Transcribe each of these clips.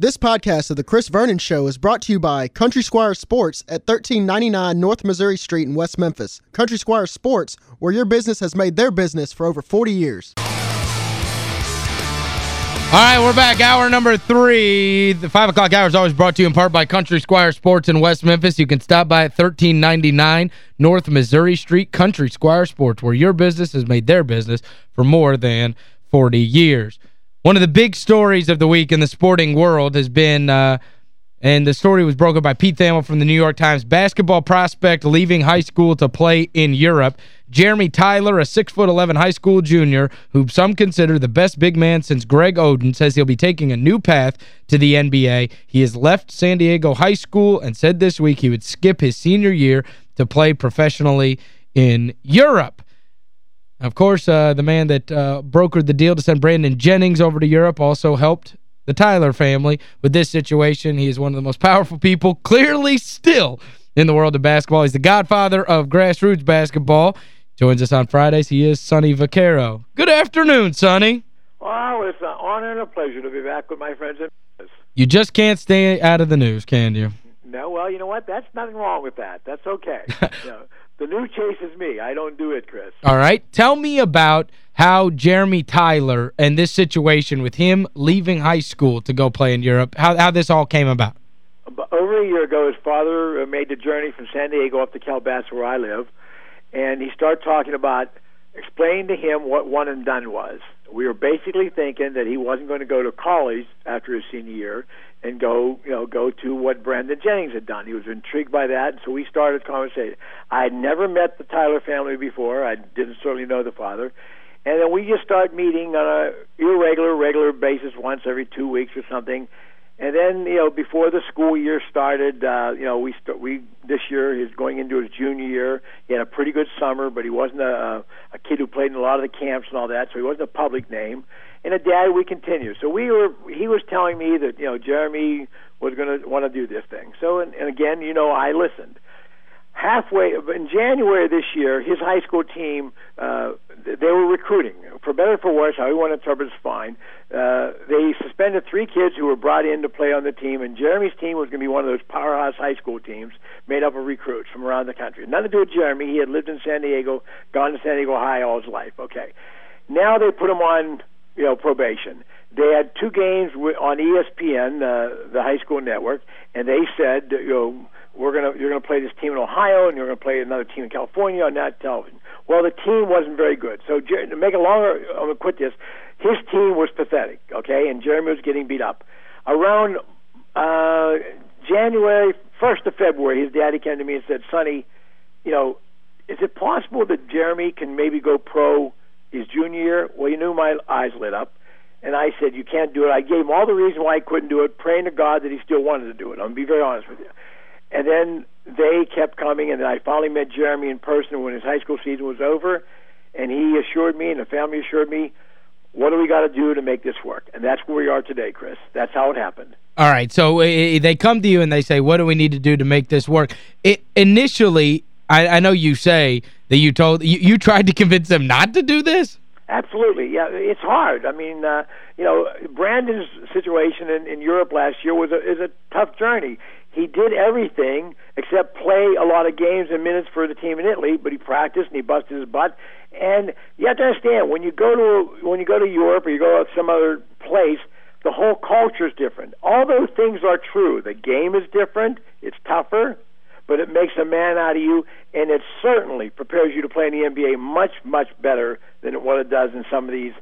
This podcast of The Chris Vernon Show is brought to you by Country Squire Sports at 1399 North Missouri Street in West Memphis. Country Squire Sports, where your business has made their business for over 40 years. All right, we're back. Hour number three. The 5 o'clock hour is always brought to you in part by Country Squire Sports in West Memphis. You can stop by at 1399 North Missouri Street, Country Squire Sports, where your business has made their business for more than 40 years. One of the big stories of the week in the sporting world has been, uh, and the story was broken by Pete Thamel from the New York Times, basketball prospect leaving high school to play in Europe. Jeremy Tyler, a 6'11 high school junior, who some consider the best big man since Greg Oden, says he'll be taking a new path to the NBA. He has left San Diego High School and said this week he would skip his senior year to play professionally in Europe. Of course, uh, the man that uh, brokered the deal to send Brandon Jennings over to Europe also helped the Tyler family with this situation. He is one of the most powerful people, clearly still, in the world of basketball. He's the godfather of grassroots basketball. Joins us on Fridays. He is Sonny Vaccaro. Good afternoon, Sonny. Well, it's an honor and a pleasure to be back with my friends. You just can't stay out of the news, can you? No, well, you know what? That's nothing wrong with that. That's okay. know, new news is me. I don't do it, Chris. All right. Tell me about how Jeremy Tyler and this situation with him leaving high school to go play in Europe, how, how this all came about. Over a year ago, his father uh, made the journey from San Diego up to Calabasas, where I live, and he started talking about explaining to him what one and done was. We were basically thinking that he wasn't going to go to college after his senior year and go, you know, go to what Brandon Jennings had done. He was intrigued by that, and so we started conversation. I had never met the Tyler family before. I didn't certainly know the father. And then we just started meeting on a irregular, regular basis once every two weeks or something and then, you know, before the school year started, uh, you know, we st- we this year he's going into his junior year. He had a pretty good summer, but he wasn't a, a kid who played in a lot of the camps and all that, so he wasn't a public name. And a dad, we continue. So we were. He was telling me that you know Jeremy was going to want to do this thing. So and, and again, you know, I listened halfway in January this year, his high school team uh, they were recruiting for better or for worse. How you want to is fine. Uh, they suspended three kids who were brought in to play on the team, and Jeremy's team was going to be one of those powerhouse high school teams made up of recruits from around the country. Nothing to do with Jeremy. He had lived in San Diego, gone to San Diego High all his life. Okay, now they put him on you know probation. They had two games on ESPN, uh, the high school network, and they said you know we're gonna you're gonna play this team in Ohio and you're gonna play another team in California on that television. Well, the team wasn't very good. So to make it longer, I'm gonna quit this. His team was pathetic. Okay, and Jeremy was getting beat up. Around uh, January first of February, his daddy came to me and said, "Sonny, you know, is it possible that Jeremy can maybe go pro his junior year?" Well, you knew my eyes lit up. And I said, You can't do it. I gave him all the reason why he couldn't do it, praying to God that he still wanted to do it. I'm going to be very honest with you. And then they kept coming, and I finally met Jeremy in person when his high school season was over, and he assured me, and the family assured me, what do we got to do to make this work? And that's where we are today, Chris. That's how it happened. All right, so uh, they come to you and they say, what do we need to do to make this work? It, initially, I, I know you say that you told you, you tried to convince them not to do this? Absolutely. Yeah, it's hard. I mean, uh, you know, Brandon's situation in, in Europe last year was a, is a tough journey. He did everything except play a lot of games and minutes for the team in Italy, but he practiced and he busted his butt. And you have to understand when you go to when you go to Europe or you go to some other place, the whole culture is different. All those things are true. The game is different. It's tougher, but it makes a man out of you, and it certainly prepares you to play in the NBA much much better than what it does in some of these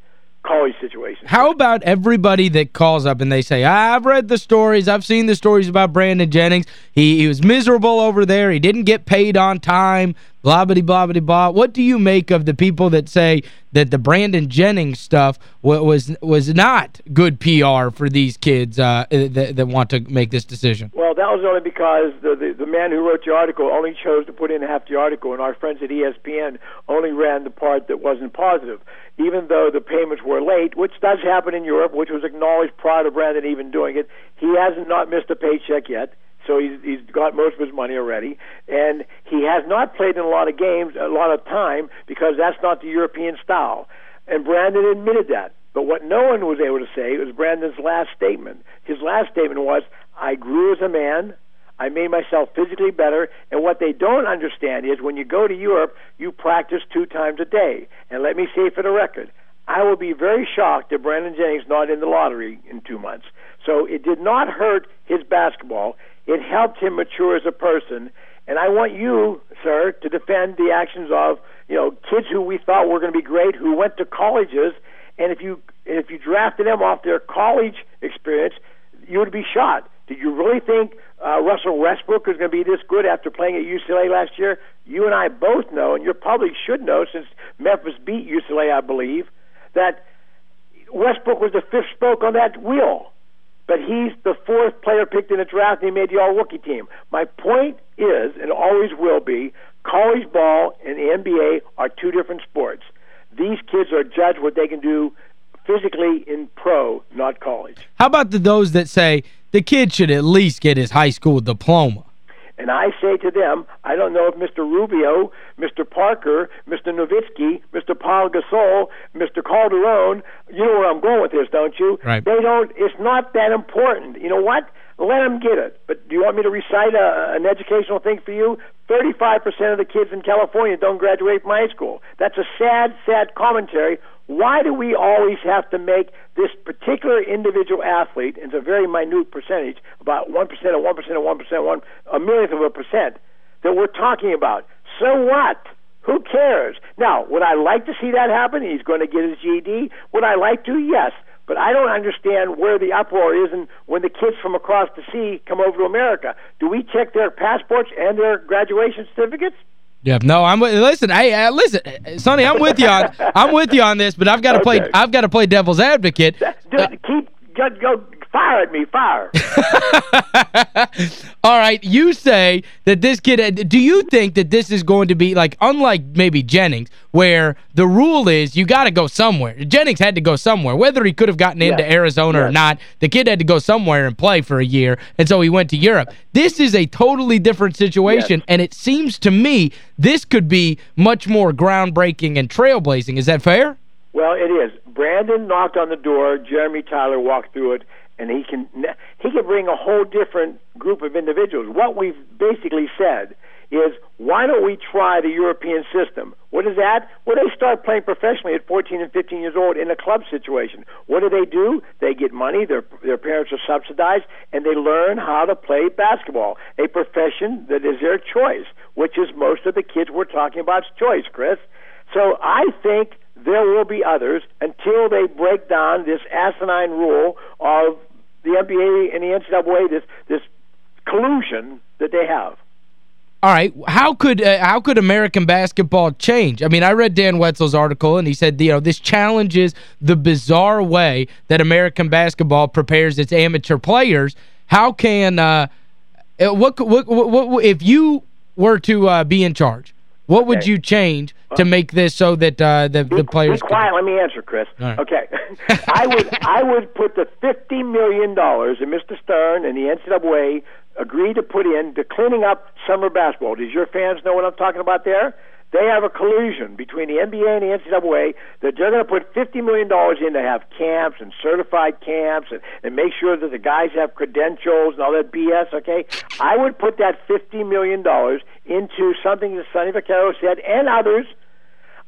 college situations. How about everybody that calls up and they say, I've read the stories, I've seen the stories about Brandon Jennings. He, he was miserable over there. He didn't get paid on time, blah, blah, blah, blah. What do you make of the people that say that the Brandon Jennings stuff was was not good PR for these kids uh, that, that want to make this decision? Well, that was only because the, the, the man who wrote the article only chose to put in half the article, and our friends at ESPN only ran the part that wasn't positive even though the payments were late, which does happen in Europe, which was acknowledged prior to Brandon even doing it. He hasn't not missed a paycheck yet, so he's he's got most of his money already, and he has not played in a lot of games, a lot of time, because that's not the European style. And Brandon admitted that. But what no one was able to say was Brandon's last statement. His last statement was, I grew as a man. I made myself physically better. And what they don't understand is when you go to Europe, you practice two times a day. And let me say for the record, I will be very shocked if Brandon Jennings not in the lottery in two months. So it did not hurt his basketball. It helped him mature as a person. And I want you, sir, to defend the actions of you know kids who we thought were going to be great, who went to colleges, and if you if you drafted them off their college experience, you would be shot. Did you really think uh, Russell Westbrook was going to be this good after playing at UCLA last year? You and I both know, and your public should know, since Memphis beat UCLA, I believe, that Westbrook was the fifth spoke on that wheel but he's the fourth player picked in the draft, and he made the all rookie team. My point is, and always will be, college ball and the NBA are two different sports. These kids are judged what they can do physically in pro, not college. How about the those that say the kid should at least get his high school diploma? And I say to them, I don't know if Mr. Rubio, Mr. Parker, Mr. Nowitzki, Mr. Paul Gasol, Mr. Calderon, you know where I'm going with this, don't you? Right. They don't, it's not that important. You know what? Let them get it. But do you want me to recite a, an educational thing for you? 35% of the kids in California don't graduate from high school. That's a sad, sad commentary why do we always have to make this particular individual athlete, it's a very minute percentage, about 1% or 1% or 1%, one, a millionth of a percent, that we're talking about? So what? Who cares? Now, would I like to see that happen? He's going to get his GED. Would I like to? Yes. But I don't understand where the uproar is and when the kids from across the sea come over to America. Do we check their passports and their graduation certificates? Yeah, no, I'm listen, hey, uh, listen, Sonny, I'm with you on I'm with you on this, but I've got to okay. play I've got to play devil's advocate. Dude, uh, keep go, go fire at me, fire. All right, you say that this kid, do you think that this is going to be, like, unlike maybe Jennings, where the rule is you got to go somewhere. Jennings had to go somewhere. Whether he could have gotten yes. into Arizona yes. or not, the kid had to go somewhere and play for a year, and so he went to Europe. This is a totally different situation, yes. and it seems to me this could be much more groundbreaking and trailblazing. Is that fair? Well, it is. Brandon knocked on the door. Jeremy Tyler walked through it and he can he can bring a whole different group of individuals. What we've basically said is why don't we try the European system? What is that? Well, they start playing professionally at 14 and 15 years old in a club situation. What do they do? They get money, their their parents are subsidized, and they learn how to play basketball, a profession that is their choice, which is most of the kids we're talking about's choice, Chris. So I think there will be others until they break down this asinine rule of the NBA and the NCAA, this this collusion that they have. All right, how could uh, how could American basketball change? I mean, I read Dan Wetzel's article, and he said, you know, this challenges the bizarre way that American basketball prepares its amateur players. How can, uh, uh what, what, what, what if you were to uh, be in charge, what okay. would you change to make this so that uh, the, the players... Be quiet. Let me answer, Chris. Right. Okay. I would I would put the $50 million that Mr. Stern and the NCAA agreed to put in to cleaning up summer basketball. Does your fans know what I'm talking about there? They have a collusion between the NBA and the NCAA that they're going to put $50 million in to have camps and certified camps and, and make sure that the guys have credentials and all that BS, okay? I would put that $50 million into something that Sonny Vaccaro said and others.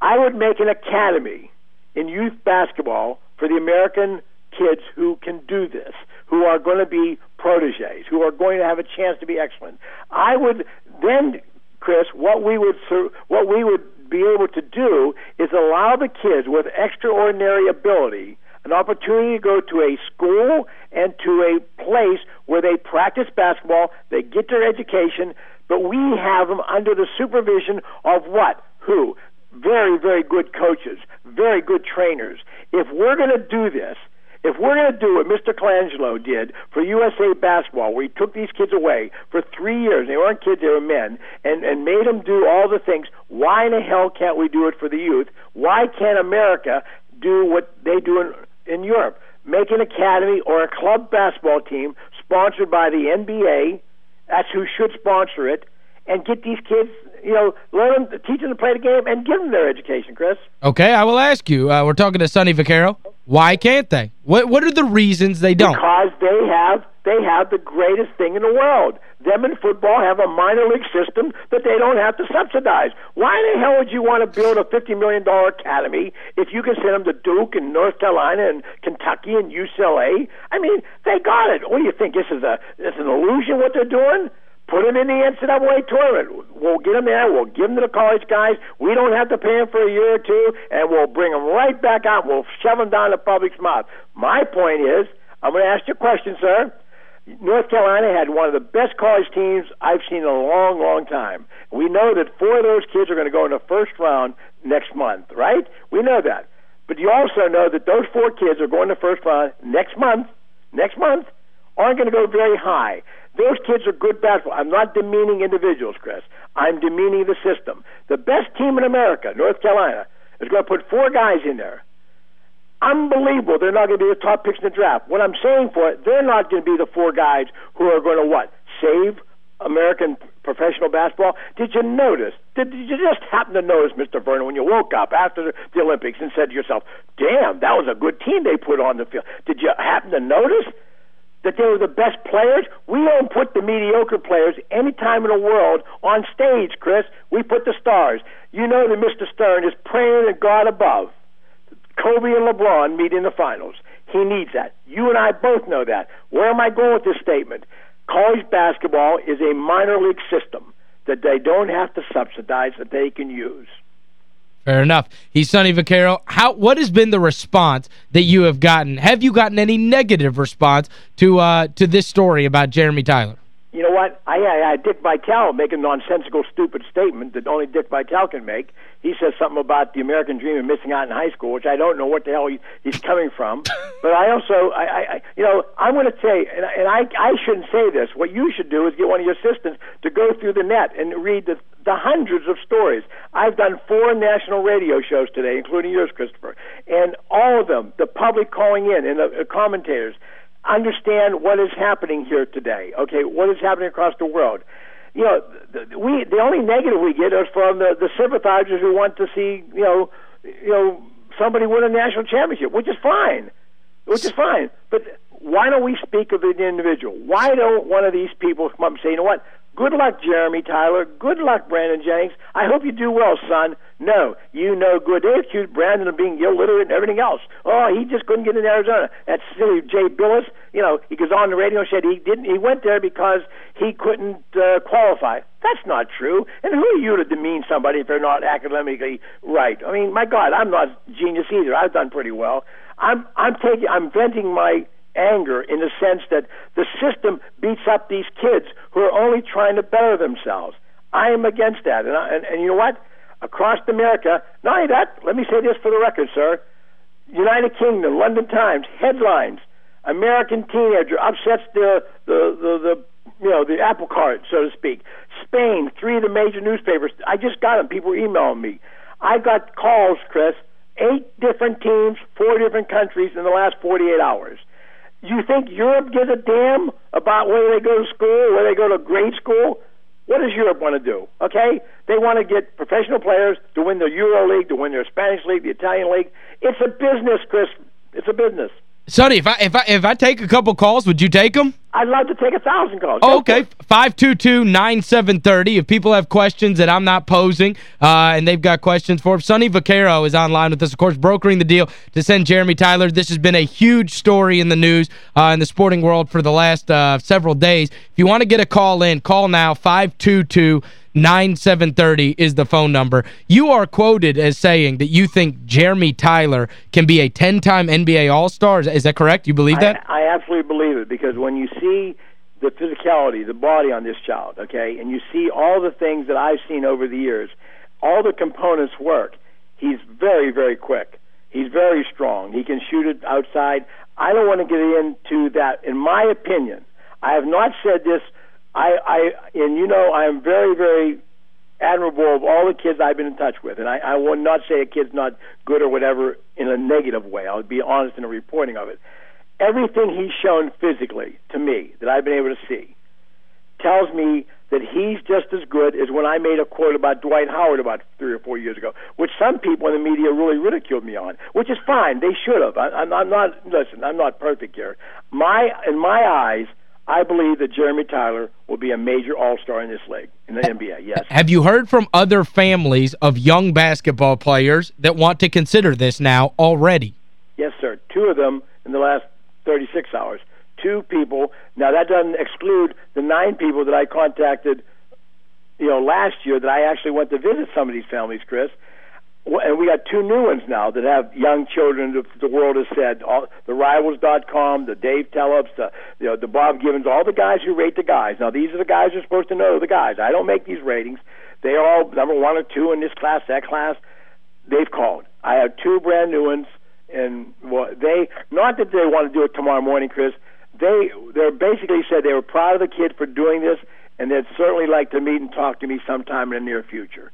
I would make an academy in youth basketball for the American kids who can do this, who are going to be proteges, who are going to have a chance to be excellent. I would then Chris, what we would what we would be able to do is allow the kids with extraordinary ability an opportunity to go to a school and to a place where they practice basketball, they get their education, but we have them under the supervision of what? Who? Very, very good coaches, very good trainers. If we're going to do this, if we're going to do what Mr. Colangelo did for USA Basketball, where he took these kids away for three years, they weren't kids, they were men, and, and made them do all the things, why in the hell can't we do it for the youth? Why can't America do what they do in, in Europe? Make an academy or a club basketball team sponsored by the NBA, that's who should sponsor it, and get these kids you know, learn them, teach them to play the game, and give them their education, Chris. Okay, I will ask you. Uh, we're talking to Sonny Vaccaro. Why can't they? What what are the reasons they don't? Because they have they have the greatest thing in the world. Them in football have a minor league system that they don't have to subsidize. Why the hell would you want to build a $50 million academy if you can send them to Duke and North Carolina and Kentucky and UCLA? I mean, they got it. What do you think? This is a this is an illusion what they're doing? Put them in the NCAA tournament. We'll get them there. We'll give them to the college guys. We don't have to pay them for a year or two, and we'll bring them right back out. We'll shove them down the public's mouth. My point is, I'm going to ask you a question, sir. North Carolina had one of the best college teams I've seen in a long, long time. We know that four of those kids are going to go in the first round next month, right? We know that. But you also know that those four kids are going to first round next month, next month, aren't going to go very high. Those kids are good basketball. I'm not demeaning individuals, Chris. I'm demeaning the system. The best team in America, North Carolina, is going to put four guys in there unbelievable. They're not going to be the top picks in the draft. What I'm saying for it, they're not going to be the four guys who are going to what save American professional basketball. Did you notice? Did, you just happen to notice, Mr. Vernon, when you woke up after the Olympics and said to yourself, "Damn, that was a good team they put on the field"? Did you happen to notice? That they were the best players. We don't put the mediocre players any time in the world on stage, Chris. We put the stars. You know that Mr. Stern is praying to God above Kobe and LeBron meet in the finals. He needs that. You and I both know that. Where am I going with this statement? College basketball is a minor league system that they don't have to subsidize that they can use. Fair enough. He's Sonny Vaccaro. How what has been the response that you have gotten? Have you gotten any negative response to uh to this story about Jeremy Tyler? You know what? I, I, I Dick Vitale make a nonsensical, stupid statement that only Dick Vitale can make. He says something about the American dream and missing out in high school, which I don't know what the hell he, he's coming from. but I also, I, I, you know, I'm going to say, and, and I, I shouldn't say this. What you should do is get one of your assistants to go through the net and read the, the hundreds of stories. I've done four national radio shows today, including yours, Christopher, and all of them, the public calling in and the, the commentators understand what is happening here today. Okay, what is happening across the world. You know, we the only negative we get is from the, the sympathizers who want to see you know you know somebody win a national championship, which is fine, which is fine. But why don't we speak of the individual? Why don't one of these people come up and say, you know what? Good luck, Jeremy Tyler. Good luck, Brandon Jennings. I hope you do well, son. No, you know good. They accused Brandon of being illiterate and everything else. Oh, he just couldn't get in Arizona. That silly Jay Bilas, you know, he goes on the radio and said he didn't. He went there because he couldn't uh, qualify. That's not true. And who are you to demean somebody if they're not academically right? I mean, my God, I'm not genius either. I've done pretty well. I'm I'm taking I'm venting my anger in the sense that the system beats up these kids who are only trying to better themselves. I am against that. And, I, and, and you know what? Across America, not only that, let me say this for the record, sir. United Kingdom, London Times, headlines. American teenager upsets the, the, the, the you know, the apple cart, so to speak. Spain, three of the major newspapers. I just got them. People were emailing me. I got calls, Chris, eight different teams, four different countries in the last 48 hours. You think Europe gives a damn about whether they go to school, whether they go to grade school? What does Europe want to do? Okay, they want to get professional players to win the Euro League, to win their Spanish League, the Italian League. It's a business, Chris. It's a business. Sonny, if I if I if I take a couple calls, would you take them? I'd love to take a thousand calls. Oh, okay. 522-9730. If people have questions that I'm not posing uh, and they've got questions for, Sonny Vaccaro is online with us, of course, brokering the deal to send Jeremy Tyler. This has been a huge story in the news uh, in the sporting world for the last uh, several days. If you want to get a call in, call now, 522 9730 is the phone number. You are quoted as saying that you think Jeremy Tyler can be a 10-time NBA All-Star. Is that correct? You believe that? I, I absolutely believe it because when you see the physicality, the body on this child, okay, and you see all the things that I've seen over the years, all the components work. He's very, very quick. He's very strong. He can shoot it outside. I don't want to get into that. In my opinion, I have not said this – I, I, and you know, I am very, very admirable of all the kids I've been in touch with, and I, I will not say a kid's not good or whatever in a negative way. I'll be honest in the reporting of it. Everything he's shown physically to me that I've been able to see, tells me that he's just as good as when I made a quote about Dwight Howard about three or four years ago, which some people in the media really ridiculed me on, which is fine. They should have. I, I'm, I'm not. Listen, I'm not perfect here. My in my eyes, I believe that Jeremy Tyler will be a major all-star in this league, in the NBA, yes. Have you heard from other families of young basketball players that want to consider this now already? Yes, sir. Two of them in the last 36 hours two people. Now that doesn't exclude the nine people that I contacted, you know, last year that I actually went to visit some of these families, Chris. And we got two new ones now that have young children. The world has said all, the Rivals.com, the Dave Teleps, the you know, the Bob Gibbons, all the guys who rate the guys. Now these are the guys who are supposed to know the guys. I don't make these ratings. They are all number one or two in this class, that class. They've called. I have two brand new ones, and well, they not that they want to do it tomorrow morning, Chris they they basically said they were proud of the kid for doing this, and they'd certainly like to meet and talk to me sometime in the near future.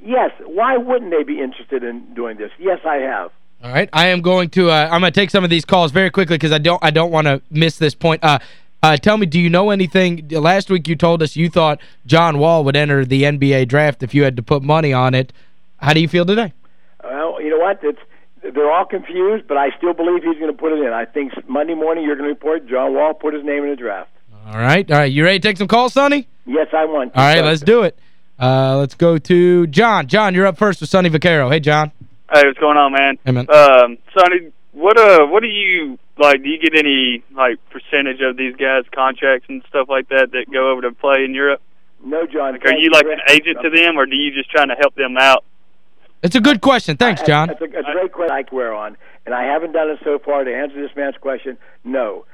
Yes, why wouldn't they be interested in doing this? Yes, I have. All right, I am going to uh, I'm going to take some of these calls very quickly because I don't I don't want to miss this point. Uh, uh, tell me, do you know anything? Last week you told us you thought John Wall would enter the NBA draft if you had to put money on it. How do you feel today? Well, you know what? It's they're all confused, but I still believe he's going to put it in. I think Monday morning you're going to report John Wall put his name in the draft. All right. All right. You ready to take some calls, Sonny? Yes, I want to. All right, let's do it. Uh, let's go to John. John, you're up first with Sonny Vaccaro. Hey, John. Hey, what's going on, man? Hey, man. Um, Sonny, what uh, what do you like? Do you get any like percentage of these guys' contracts and stuff like that that go over to play in Europe? No, John. Like, are you like an agent to them, or do you just trying to help them out? It's a good question. Thanks, John. It's a, a great question I wear on, and I haven't done it so far to answer this man's question. No,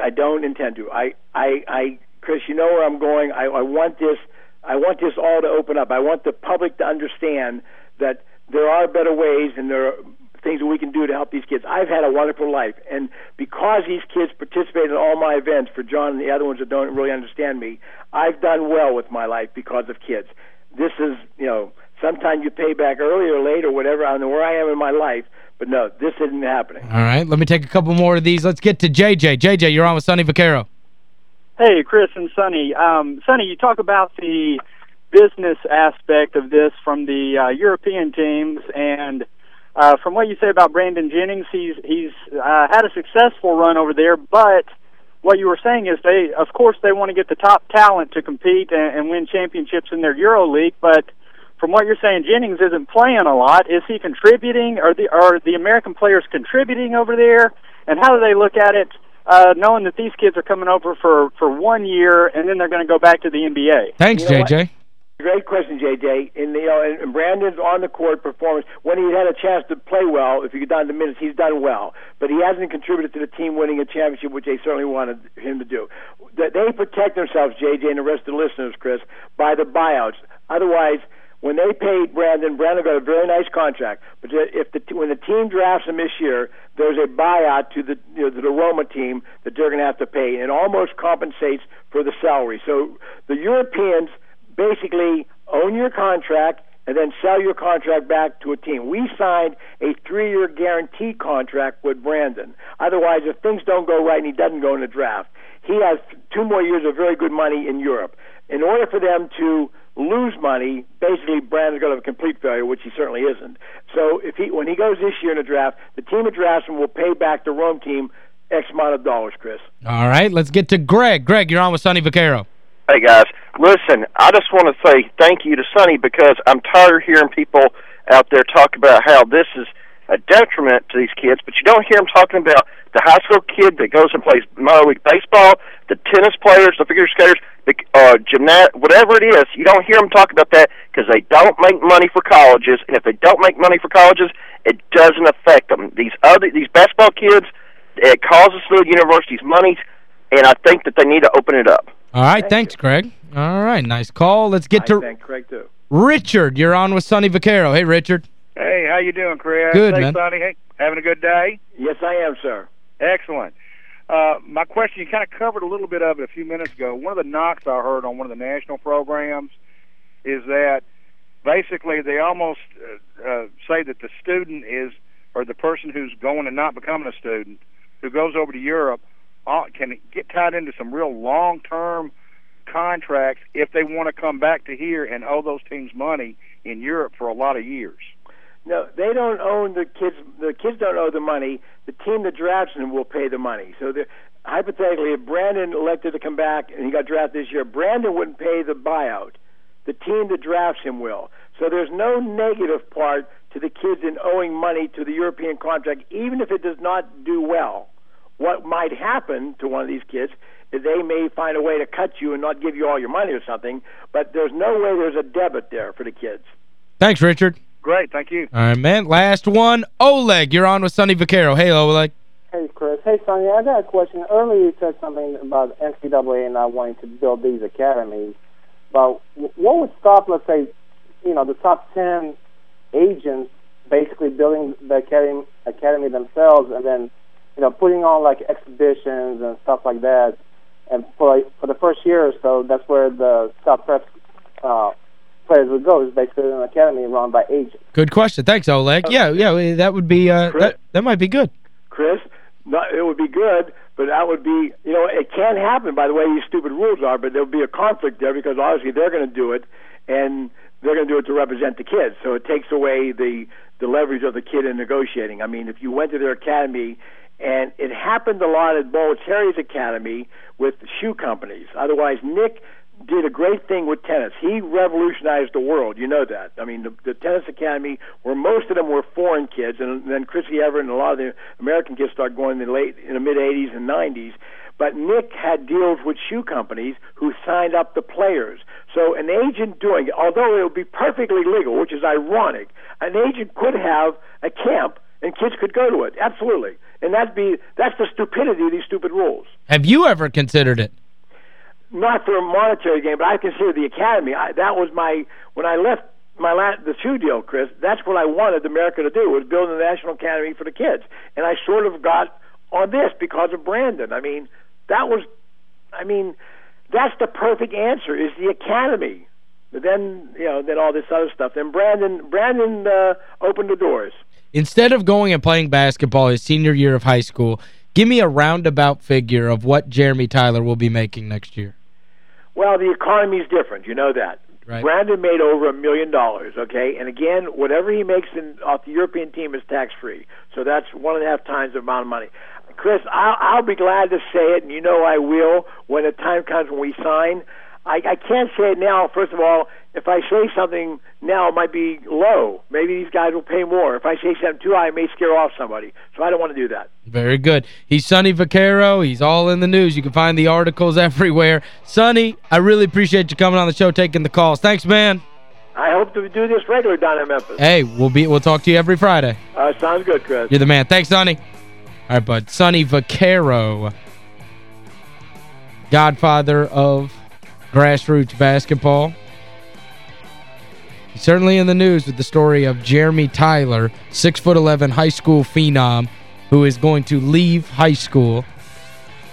I don't intend to. I, I, I, Chris, you know where I'm going. I, I want this. I want this all to open up. I want the public to understand that there are better ways, and there are things that we can do to help these kids. I've had a wonderful life, and because these kids participate in all my events, for John and the other ones that don't really understand me, I've done well with my life because of kids. This is, you know Sometimes you pay back early or late or whatever. I don't know where I am in my life. But no, this isn't happening. All right, let me take a couple more of these. Let's get to JJ. JJ, you're on with Sonny Vaccaro. Hey, Chris and Sonny. Um, Sonny, you talk about the business aspect of this from the uh, European teams, and uh, from what you say about Brandon Jennings, he's he's uh, had a successful run over there, but what you were saying is they, of course, they want to get the top talent to compete and, and win championships in their Euro League, but – from what you're saying, Jennings isn't playing a lot. Is he contributing? Are the are the American players contributing over there? And how do they look at it, uh, knowing that these kids are coming over for for one year and then they're going to go back to the NBA? Thanks, you know JJ. What? Great question, JJ. In the, you know, in Brandon's on the court performance, when he had a chance to play well, if you get down to the minutes, he's done well. But he hasn't contributed to the team winning a championship, which they certainly wanted him to do. They protect themselves, JJ, and the rest of the listeners, Chris, by the buyouts. Otherwise, when they paid Brandon, Brandon got a very nice contract. But if the when the team drafts him this year, there's a buyout to the you know, to the Roma team that they're going to have to pay, and it almost compensates for the salary. So the Europeans basically own your contract and then sell your contract back to a team. We signed a three-year guarantee contract with Brandon. Otherwise, if things don't go right and he doesn't go in the draft, he has two more years of very good money in Europe. In order for them to lose money, basically Brandon's going to have a complete failure, which he certainly isn't. So if he when he goes this year in the draft, the team that drafts him will pay back the Rome team X amount of dollars, Chris. All right, let's get to Greg. Greg, you're on with Sonny Vaccaro. Hey, guys. Listen, I just want to say thank you to Sonny because I'm tired of hearing people out there talk about how this is a detriment to these kids, but you don't hear them talking about the high school kid that goes and plays minor league baseball, the tennis players, the figure skaters, the uh, gymnast, whatever it is. You don't hear them talk about that because they don't make money for colleges, and if they don't make money for colleges, it doesn't affect them. These other these basketball kids, it causes the universities money, and I think that they need to open it up. All right, Thank thanks, you. Greg. All right, nice call. Let's get I to Craig too. Richard. You're on with Sonny Vaccaro. Hey, Richard. Hey, how you doing, Chris? Good, hey, man. Sonny. Hey, having a good day? Yes, I am, sir. Excellent. Uh, my question, you kind of covered a little bit of it a few minutes ago. One of the knocks I heard on one of the national programs is that basically they almost uh, uh, say that the student is, or the person who's going and not becoming a student, who goes over to Europe, uh, can get tied into some real long-term contracts if they want to come back to here and owe those teams money in Europe for a lot of years? No, they don't own the kids. The kids don't owe the money. The team that drafts them will pay the money. So hypothetically, if Brandon elected to come back and he got drafted this year, Brandon wouldn't pay the buyout. The team that drafts him will. So there's no negative part to the kids in owing money to the European contract, even if it does not do well. What might happen to one of these kids is they may find a way to cut you and not give you all your money or something, but there's no way there's a debit there for the kids. Thanks, Richard. Great, thank you. All right, man. Last one, Oleg. You're on with Sonny Vaccaro. Hey, Oleg. Hey, Chris. Hey, Sonny, I got a question. Earlier you said something about NCAA not wanting to build these academies. But what would stop, let's say, you know, the top 10 agents basically building the academy, academy themselves and then, you know, putting on like exhibitions and stuff like that. And for for the first year or so, that's where the top prep uh, players would go. Is basically an academy run by agents. Good question. Thanks, Oleg. Yeah, yeah, that would be uh, that that might be good. Chris, not, it would be good, but that would be, you know, it can happen by the way these stupid rules are, but there would be a conflict there because obviously they're going to do it, and they're going to do it to represent the kids. So it takes away the the leverage of the kid in negotiating. I mean, if you went to their academy, and it happened a lot at Bollettieri's academy with shoe companies. Otherwise, Nick did a great thing with tennis. He revolutionized the world. You know that. I mean, the, the tennis academy, where most of them were foreign kids, and then Chrissy Everett and a lot of the American kids started going in the late, in the mid '80s and '90s. But Nick had deals with shoe companies who signed up the players. So an agent doing it, although it would be perfectly legal, which is ironic, an agent could have a camp and kids could go to it. Absolutely. And that'd be that's the stupidity of these stupid rules. Have you ever considered it? Not for a monetary gain, but I consider the academy. I, that was my when I left my last, the shoe deal, Chris. That's what I wanted America to do was build a national academy for the kids, and I sort of got on this because of Brandon. I mean, that was, I mean, that's the perfect answer is the academy. But then, you know, then all this other stuff. Then Brandon Brandon uh, opened the doors. Instead of going and playing basketball his senior year of high school, give me a roundabout figure of what Jeremy Tyler will be making next year. Well, the economy is different. You know that. Right. Brandon made over a million dollars, okay? And again, whatever he makes in off the European team is tax free. So that's one and a half times the amount of money. Chris, I'll, I'll be glad to say it, and you know I will when the time comes when we sign. I, I can't say it now. First of all, if I say something now, it might be low. Maybe these guys will pay more. If I say something too high, I may scare off somebody. So I don't want to do that. Very good. He's Sonny Vaccaro. He's all in the news. You can find the articles everywhere. Sonny, I really appreciate you coming on the show, taking the calls. Thanks, man. I hope to do this regular down in Memphis. Hey, we'll be we'll talk to you every Friday. Uh, sounds good, Chris. You're the man. Thanks, Sonny. All right, bud. Sonny Vaccaro, godfather of grassroots basketball. Certainly in the news with the story of Jeremy Tyler, 6'11", high school phenom, who is going to leave high school,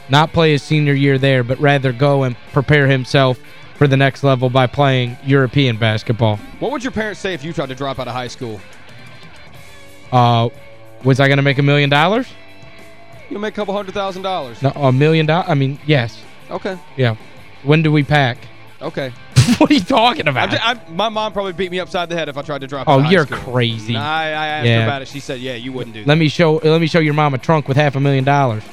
not play his senior year there, but rather go and prepare himself for the next level by playing European basketball. What would your parents say if you tried to drop out of high school? Uh, was I going to make a million dollars? You'll make a couple hundred thousand dollars. No, a million dollars? I mean, yes. Okay. Yeah. When do we pack? Okay. what are you talking about? Just, I'm, my mom probably beat me upside the head if I tried to drop oh, you're school. crazy. I, I asked yeah. her about it. She said, yeah, you wouldn't do that. Let me show let me show your mom a trunk with half a million dollars.